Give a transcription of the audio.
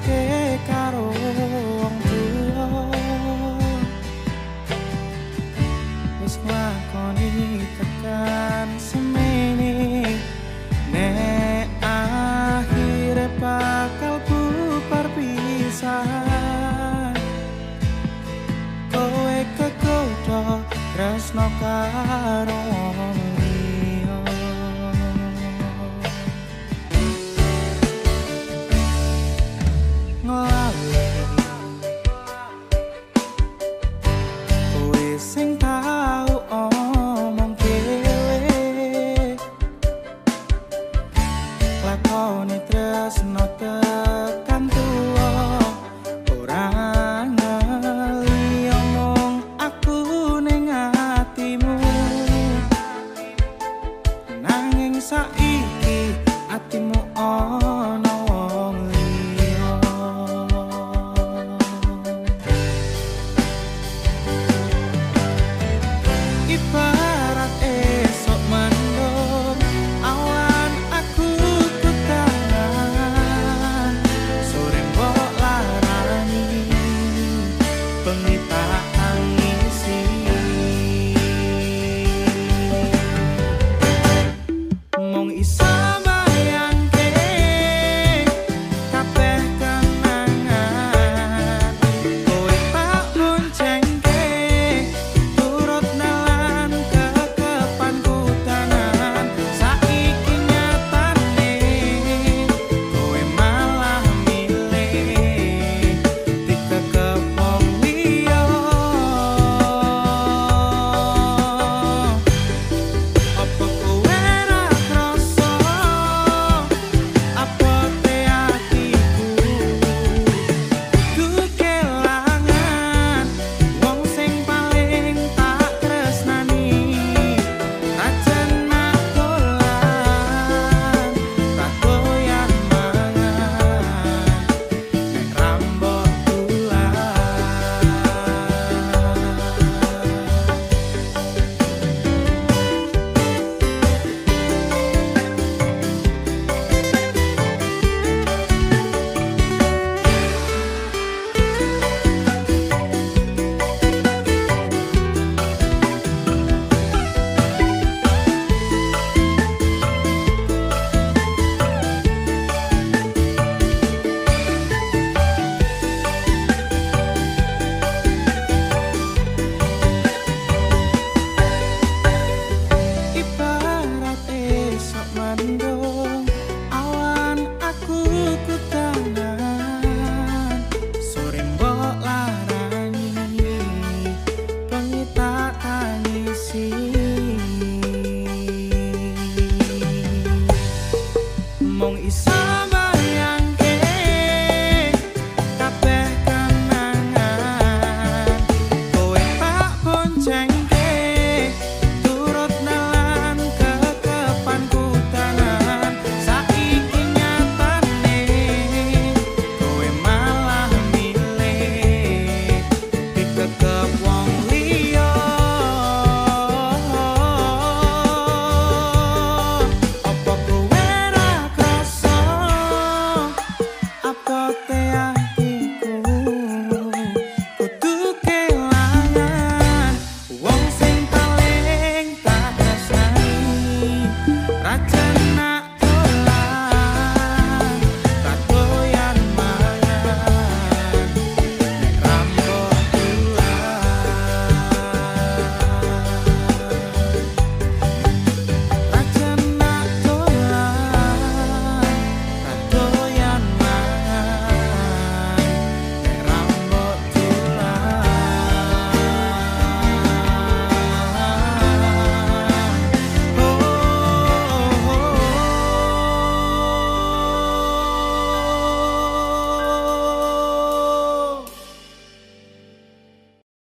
ke karo wong um tuwa wis lakoni tekan semene nek akhire bakal ku perpisahan kowe kekodo tresno karo saiki atimu oh